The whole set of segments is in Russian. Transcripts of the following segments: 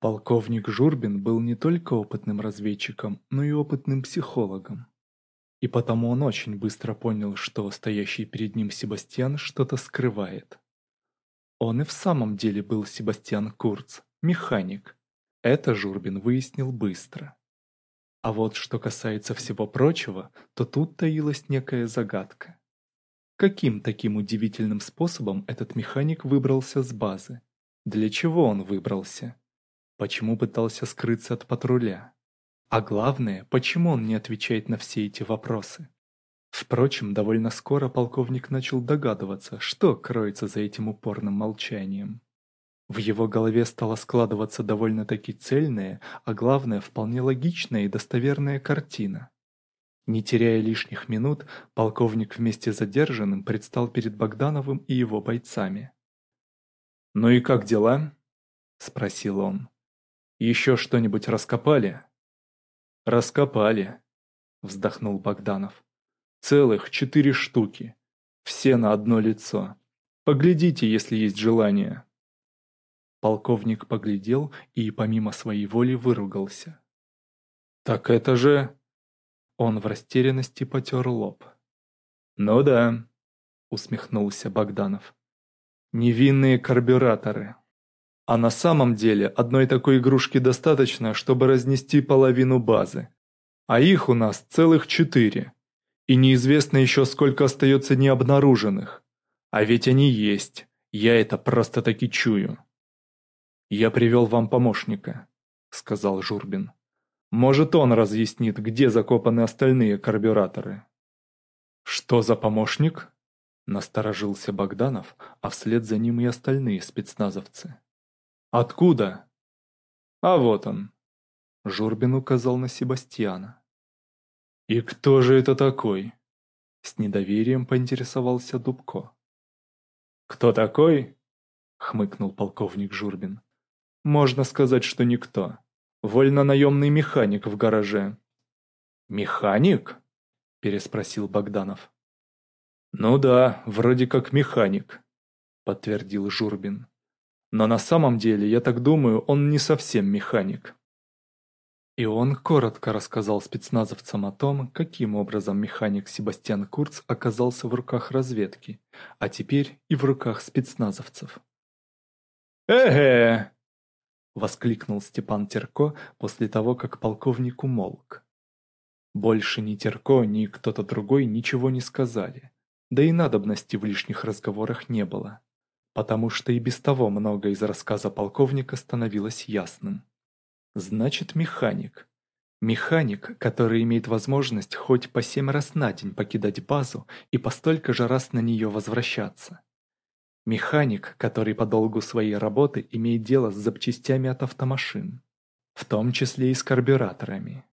Полковник Журбин был не только опытным разведчиком, но и опытным психологом. И потому он очень быстро понял, что стоящий перед ним Себастьян что-то скрывает. Он и в самом деле был Себастьян Курц, механик. Это Журбин выяснил быстро. А вот что касается всего прочего, то тут таилась некая загадка. Каким таким удивительным способом этот механик выбрался с базы? Для чего он выбрался? Почему пытался скрыться от патруля? А главное, почему он не отвечает на все эти вопросы? Впрочем, довольно скоро полковник начал догадываться, что кроется за этим упорным молчанием. В его голове стала складываться довольно-таки цельная, а главное, вполне логичная и достоверная картина. Не теряя лишних минут, полковник вместе с задержанным предстал перед Богдановым и его бойцами. «Ну и как дела?» – спросил он. «Еще что-нибудь раскопали?» «Раскопали», — вздохнул Богданов. «Целых четыре штуки. Все на одно лицо. Поглядите, если есть желание». Полковник поглядел и помимо своей воли выругался. «Так это же...» Он в растерянности потер лоб. «Ну да», — усмехнулся Богданов. «Невинные карбюраторы». А на самом деле одной такой игрушки достаточно, чтобы разнести половину базы. А их у нас целых четыре. И неизвестно еще сколько остается необнаруженных. А ведь они есть, я это просто-таки чую. «Я привел вам помощника», — сказал Журбин. «Может, он разъяснит, где закопаны остальные карбюраторы». «Что за помощник?» — насторожился Богданов, а вслед за ним и остальные спецназовцы. «Откуда?» «А вот он», — Журбин указал на Себастьяна. «И кто же это такой?» — с недоверием поинтересовался Дубко. «Кто такой?» — хмыкнул полковник Журбин. «Можно сказать, что никто. Вольно-наемный механик в гараже». «Механик?» — переспросил Богданов. «Ну да, вроде как механик», — подтвердил Журбин. Но на самом деле, я так думаю, он не совсем механик. И он коротко рассказал спецназовцам о том, каким образом механик Себастьян Курц оказался в руках разведки, а теперь и в руках спецназовцев. «Эге!» — воскликнул Степан Терко после того, как полковник умолк. Больше ни Терко, ни кто-то другой ничего не сказали, да и надобности в лишних разговорах не было потому что и без того многое из рассказа полковника становилось ясным. Значит, механик. Механик, который имеет возможность хоть по семь раз на день покидать базу и по столько же раз на нее возвращаться. Механик, который по долгу своей работы имеет дело с запчастями от автомашин, в том числе и с карбюраторами.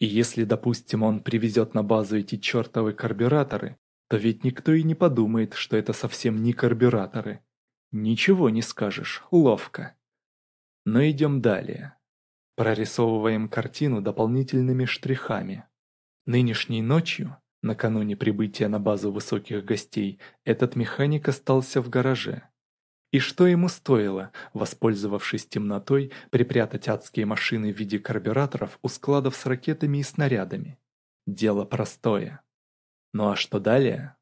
И если, допустим, он привезет на базу эти чертовы карбюраторы, то ведь никто и не подумает, что это совсем не карбюраторы, Ничего не скажешь, ловко. Но идем далее. Прорисовываем картину дополнительными штрихами. Нынешней ночью, накануне прибытия на базу высоких гостей, этот механик остался в гараже. И что ему стоило, воспользовавшись темнотой, припрятать адские машины в виде карбюраторов у складов с ракетами и снарядами? Дело простое. Ну а что далее?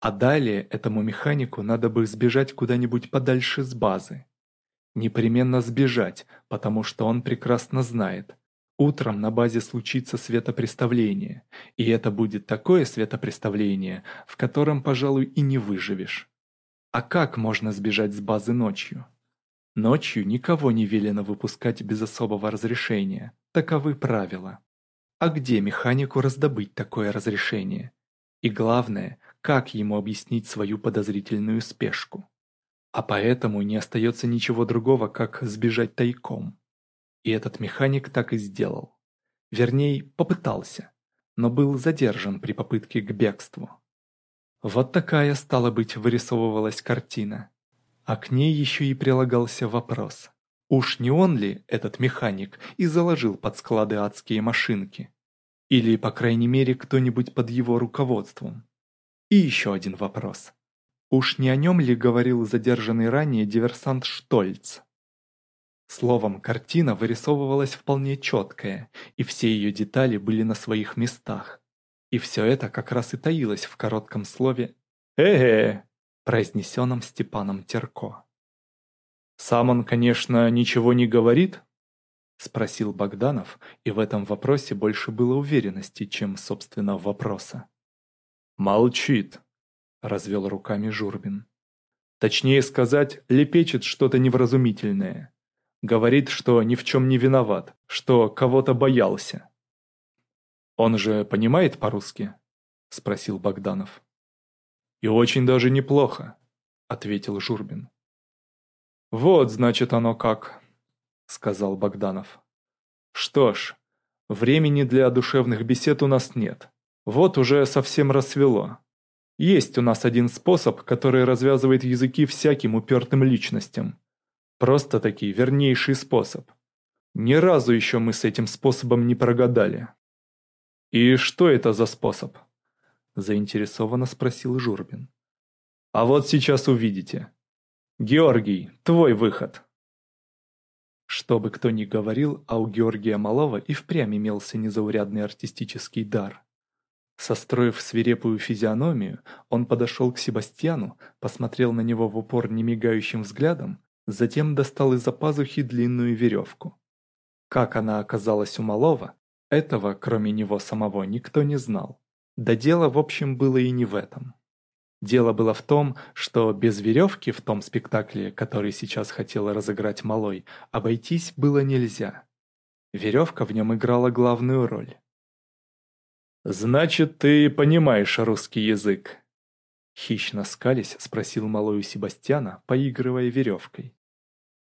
А далее этому механику надо бы сбежать куда-нибудь подальше с базы. Непременно сбежать, потому что он прекрасно знает. Утром на базе случится светопреставление, и это будет такое светопреставление, в котором, пожалуй, и не выживешь. А как можно сбежать с базы ночью? Ночью никого не велено выпускать без особого разрешения. Таковы правила. А где механику раздобыть такое разрешение? И главное, как ему объяснить свою подозрительную спешку. А поэтому не остается ничего другого, как сбежать тайком. И этот механик так и сделал. Вернее, попытался, но был задержан при попытке к бегству. Вот такая, стала быть, вырисовывалась картина. А к ней еще и прилагался вопрос. Уж не он ли, этот механик, и заложил под склады адские машинки? Или, по крайней мере, кто-нибудь под его руководством? И еще один вопрос. Уж не о нем ли говорил задержанный ранее диверсант Штольц? Словом, картина вырисовывалась вполне четкая, и все ее детали были на своих местах. И все это как раз и таилось в коротком слове «э-э», произнесенном Степаном Терко. «Сам он, конечно, ничего не говорит?» — спросил Богданов, и в этом вопросе больше было уверенности, чем, собственно, вопроса. «Молчит», — развел руками Журбин. Точнее сказать, лепечет что-то невразумительное. Говорит, что ни в чем не виноват, что кого-то боялся. «Он же понимает по-русски?» — спросил Богданов. «И очень даже неплохо», — ответил Журбин. «Вот, значит, оно как», — сказал Богданов. «Что ж, времени для душевных бесед у нас нет. Вот уже совсем рассвело. Есть у нас один способ, который развязывает языки всяким упертым личностям. Просто-таки вернейший способ. Ни разу еще мы с этим способом не прогадали. «И что это за способ?» – заинтересованно спросил Журбин. «А вот сейчас увидите. Георгий, твой выход!» Что бы кто ни говорил, а у Георгия Малова и впрямь имелся незаурядный артистический дар – Состроив свирепую физиономию, он подошел к Себастьяну, посмотрел на него в упор немигающим взглядом, затем достал из-за пазухи длинную веревку. Как она оказалась у малого, этого, кроме него самого, никто не знал. Да дело, в общем, было и не в этом. Дело было в том, что без веревки в том спектакле, который сейчас хотел разыграть малой, обойтись было нельзя. Веревка в нем играла главную роль. «Значит, ты понимаешь русский язык?» Хищно скались, спросил малой Себастьяна, поигрывая веревкой.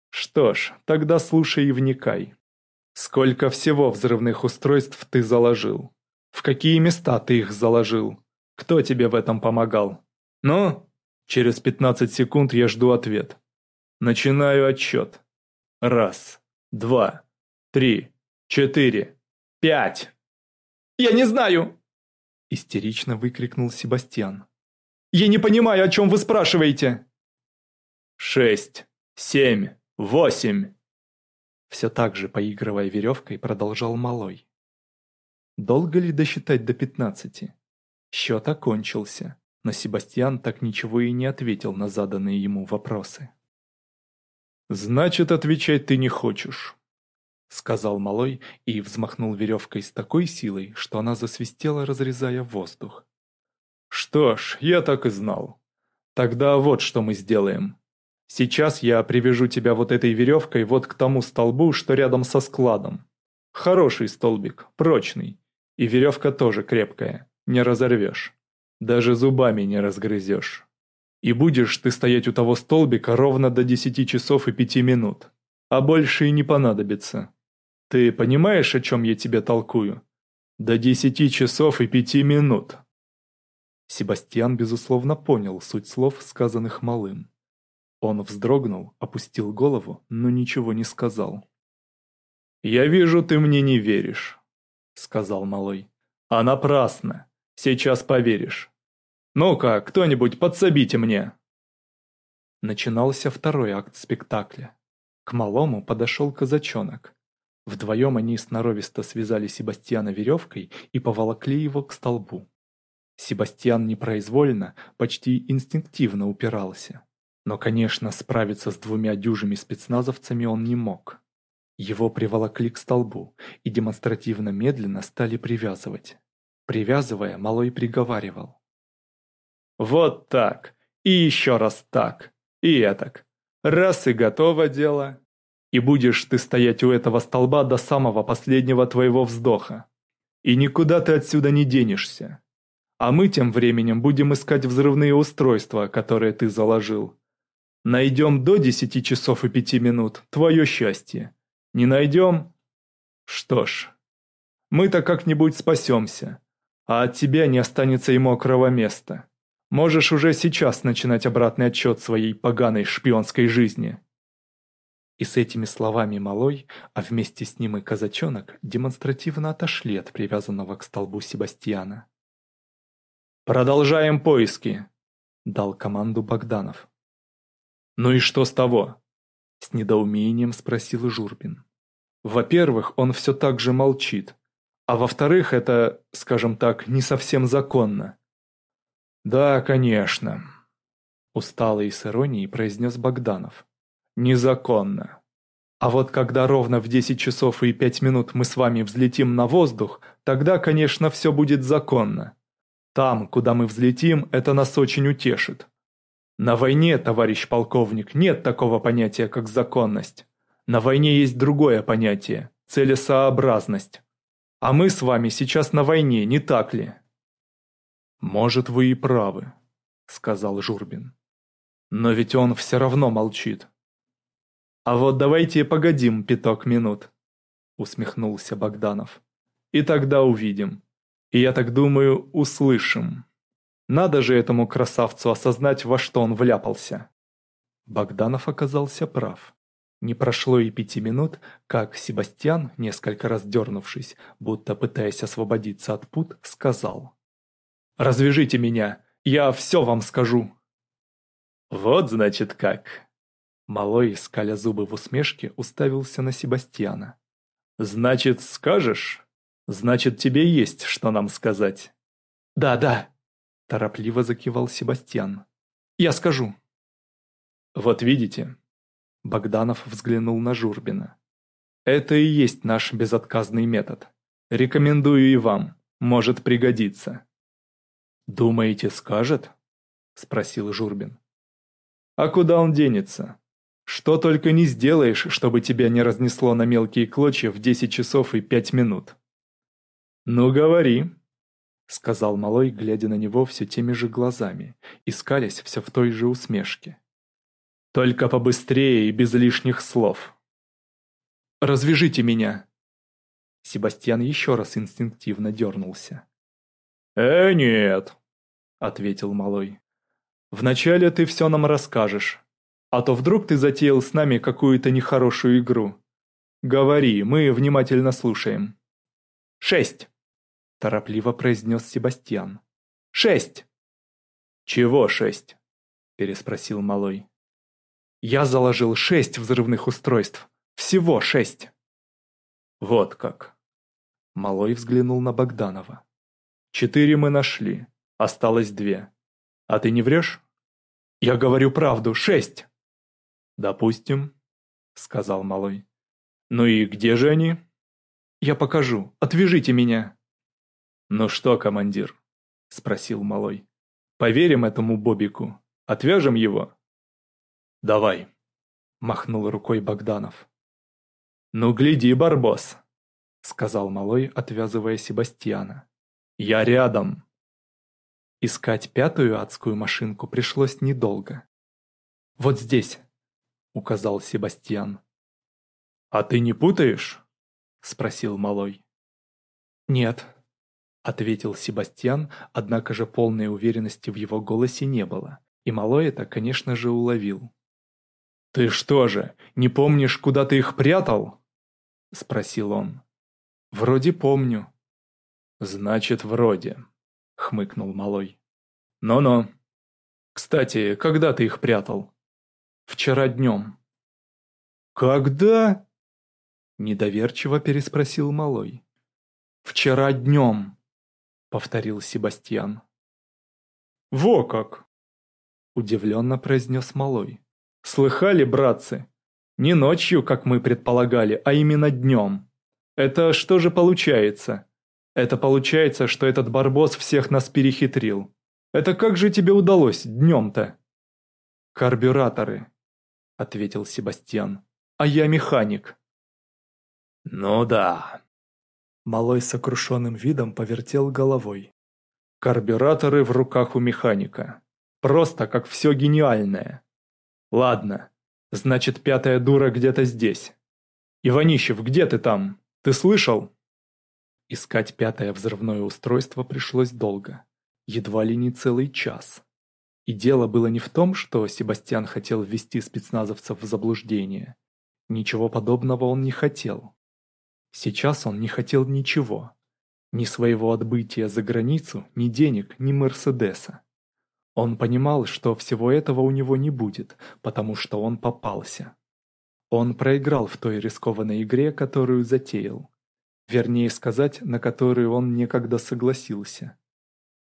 «Что ж, тогда слушай и вникай. Сколько всего взрывных устройств ты заложил? В какие места ты их заложил? Кто тебе в этом помогал? Ну?» Через 15 секунд я жду ответ. Начинаю отчет. Раз, два, три, четыре, пять. Я не знаю!» Истерично выкрикнул Себастьян. «Я не понимаю, о чем вы спрашиваете!» «Шесть, семь, восемь!» Все так же, поигрывая веревкой, продолжал Малой. Долго ли досчитать до пятнадцати? Счет окончился, но Себастьян так ничего и не ответил на заданные ему вопросы. «Значит, отвечать ты не хочешь», сказал малой и взмахнул веревкой с такой силой, что она засвистела, разрезая воздух. «Что ж, я так и знал. Тогда вот что мы сделаем. Сейчас я привяжу тебя вот этой веревкой вот к тому столбу, что рядом со складом. Хороший столбик, прочный. И веревка тоже крепкая, не разорвешь. Даже зубами не разгрызешь. И будешь ты стоять у того столбика ровно до 10 часов и пяти минут. А больше и не понадобится. Ты понимаешь, о чем я тебе толкую? До десяти часов и пяти минут. Себастьян, безусловно, понял суть слов, сказанных малым. Он вздрогнул, опустил голову, но ничего не сказал. «Я вижу, ты мне не веришь», — сказал малой. «А напрасно. Сейчас поверишь. Ну-ка, кто-нибудь подсобите мне!» Начинался второй акт спектакля. К малому подошел казачонок. Вдвоем они сноровисто связали Себастьяна веревкой и поволокли его к столбу. Себастьян непроизвольно, почти инстинктивно упирался. Но, конечно, справиться с двумя дюжими спецназовцами он не мог. Его приволокли к столбу и демонстративно медленно стали привязывать. Привязывая, Малой приговаривал. «Вот так! И еще раз так! И этак! Раз и готово дело, и будешь ты стоять у этого столба до самого последнего твоего вздоха. И никуда ты отсюда не денешься. А мы тем временем будем искать взрывные устройства, которые ты заложил. Найдем до 10 часов и пяти минут твое счастье. Не найдем? Что ж, мы-то как-нибудь спасемся, а от тебя не останется и мокрого места. Можешь уже сейчас начинать обратный отчет своей поганой шпионской жизни. И с этими словами малой, а вместе с ним и казачонок, демонстративно отошли от привязанного к столбу Себастьяна. «Продолжаем поиски!» – дал команду Богданов. «Ну и что с того?» – с недоумением спросил Журбин. «Во-первых, он все так же молчит, а во-вторых, это, скажем так, не совсем законно». «Да, конечно», – устало и с иронией произнес Богданов незаконно. А вот когда ровно в 10 часов и 5 минут мы с вами взлетим на воздух, тогда, конечно, все будет законно. Там, куда мы взлетим, это нас очень утешит. На войне, товарищ полковник, нет такого понятия, как законность. На войне есть другое понятие – целесообразность. А мы с вами сейчас на войне, не так ли? «Может, вы и правы», – сказал Журбин. «Но ведь он все равно молчит». «А вот давайте погодим пяток минут», — усмехнулся Богданов. «И тогда увидим. И я так думаю, услышим. Надо же этому красавцу осознать, во что он вляпался». Богданов оказался прав. Не прошло и пяти минут, как Себастьян, несколько раз дернувшись, будто пытаясь освободиться от пут, сказал. «Развяжите меня, я все вам скажу». «Вот значит как», Малой, скаля зубы в усмешке, уставился на Себастьяна. «Значит, скажешь? Значит, тебе есть, что нам сказать». «Да, да», – торопливо закивал Себастьян. «Я скажу». «Вот видите». Богданов взглянул на Журбина. «Это и есть наш безотказный метод. Рекомендую и вам. Может пригодиться». «Думаете, скажет?» – спросил Журбин. «А куда он денется?» Что только не сделаешь, чтобы тебя не разнесло на мелкие клочья в 10 часов и 5 минут. Ну, говори, сказал малой, глядя на него все теми же глазами, искались все в той же усмешке. Только побыстрее и без лишних слов. Развяжите меня. Себастьян еще раз инстинктивно дернулся. «Э, нет», — ответил малой. «Вначале ты все нам расскажешь, а то вдруг ты затеял с нами какую-то нехорошую игру. Говори, мы внимательно слушаем. Шесть. Торопливо произнес Себастьян. Шесть. Чего шесть? Переспросил малой. Я заложил шесть взрывных устройств. Всего шесть. Вот как. Малой взглянул на Богданова. Четыре мы нашли. Осталось две. А ты не врешь? Я говорю правду. Шесть. «Допустим», — сказал малой. «Ну и где же они?» «Я покажу. Отвяжите меня». «Ну что, командир?» — спросил малой. «Поверим этому Бобику. Отвяжем его?» «Давай», — махнул рукой Богданов. «Ну гляди, Барбос», — сказал малой, отвязывая Себастьяна. «Я рядом». Искать пятую адскую машинку пришлось недолго. Вот здесь, указал Себастьян. «А ты не путаешь?» – спросил малой. «Нет», – ответил Себастьян, однако же полной уверенности в его голосе не было, и малой это, конечно же, уловил. «Ты что же, не помнишь, куда ты их прятал?» – спросил он. «Вроде помню». «Значит, вроде», – хмыкнул малой. «Но-но. Кстати, когда ты их прятал?» вчера днем». «Когда?» — недоверчиво переспросил малой. «Вчера днем», — повторил Себастьян. «Во как!» — удивленно произнес малой. «Слыхали, братцы? Не ночью, как мы предполагали, а именно днем. Это что же получается? Это получается, что этот барбос всех нас перехитрил. Это как же тебе удалось днем-то?» «Карбюраторы», — ответил Себастьян. «А я механик». «Ну да». Малой сокрушенным видом повертел головой. «Карбюраторы в руках у механика. Просто как все гениальное. Ладно, значит, пятая дура где-то здесь. Иванищев, где ты там? Ты слышал?» Искать пятое взрывное устройство пришлось долго. Едва ли не целый час. И дело было не в том, что Себастьян хотел ввести спецназовцев в заблуждение. Ничего подобного он не хотел. Сейчас он не хотел ничего. Ни своего отбытия за границу, ни денег, ни Мерседеса. Он понимал, что всего этого у него не будет, потому что он попался. Он проиграл в той рискованной игре, которую затеял. Вернее сказать, на которую он некогда согласился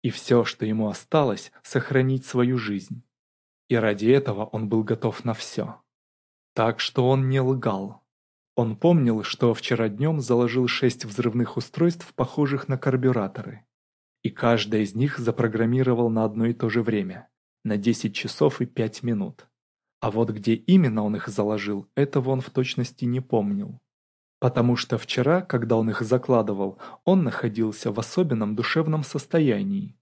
и все, что ему осталось, сохранить свою жизнь. И ради этого он был готов на все. Так что он не лгал. Он помнил, что вчера днем заложил шесть взрывных устройств, похожих на карбюраторы. И каждое из них запрограммировал на одно и то же время, на 10 часов и 5 минут. А вот где именно он их заложил, этого он в точности не помнил потому что вчера, когда он их закладывал, он находился в особенном душевном состоянии.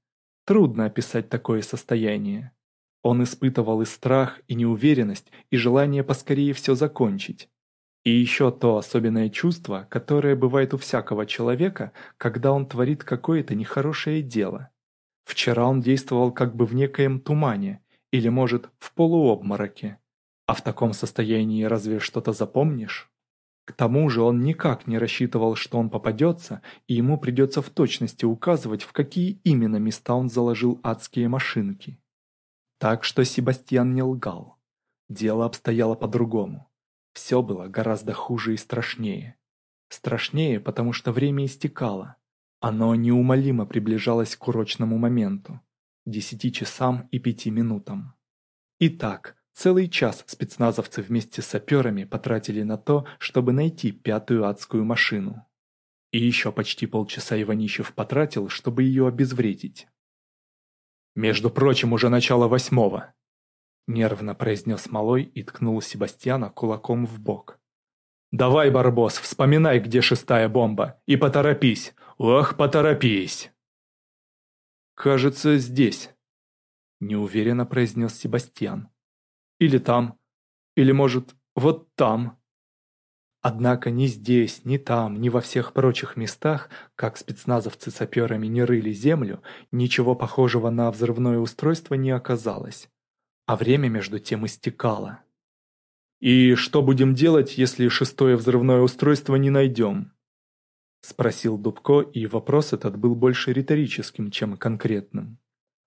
Трудно описать такое состояние. Он испытывал и страх, и неуверенность, и желание поскорее все закончить. И еще то особенное чувство, которое бывает у всякого человека, когда он творит какое-то нехорошее дело. Вчера он действовал как бы в некоем тумане, или, может, в полуобмороке. А в таком состоянии разве что-то запомнишь? К тому же он никак не рассчитывал, что он попадется, и ему придется в точности указывать, в какие именно места он заложил адские машинки. Так что Себастьян не лгал. Дело обстояло по-другому. Все было гораздо хуже и страшнее. Страшнее, потому что время истекало. Оно неумолимо приближалось к урочному моменту – десяти часам и пяти минутам. Итак, Целый час спецназовцы вместе с саперами потратили на то, чтобы найти пятую адскую машину. И еще почти полчаса Иванищев потратил, чтобы ее обезвредить. «Между прочим, уже начало восьмого!» Нервно произнес Малой и ткнул Себастьяна кулаком в бок. «Давай, Барбос, вспоминай, где шестая бомба, и поторопись! Ох, поторопись!» «Кажется, здесь», — неуверенно произнес Себастьян. Или там. Или, может, вот там. Однако ни здесь, ни там, ни во всех прочих местах, как спецназовцы саперами не рыли землю, ничего похожего на взрывное устройство не оказалось. А время между тем истекало. «И что будем делать, если шестое взрывное устройство не найдем?» Спросил Дубко, и вопрос этот был больше риторическим, чем конкретным.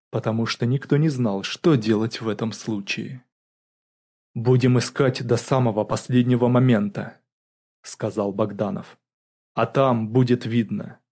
Потому что никто не знал, что делать в этом случае. «Будем искать до самого последнего момента», — сказал Богданов. «А там будет видно».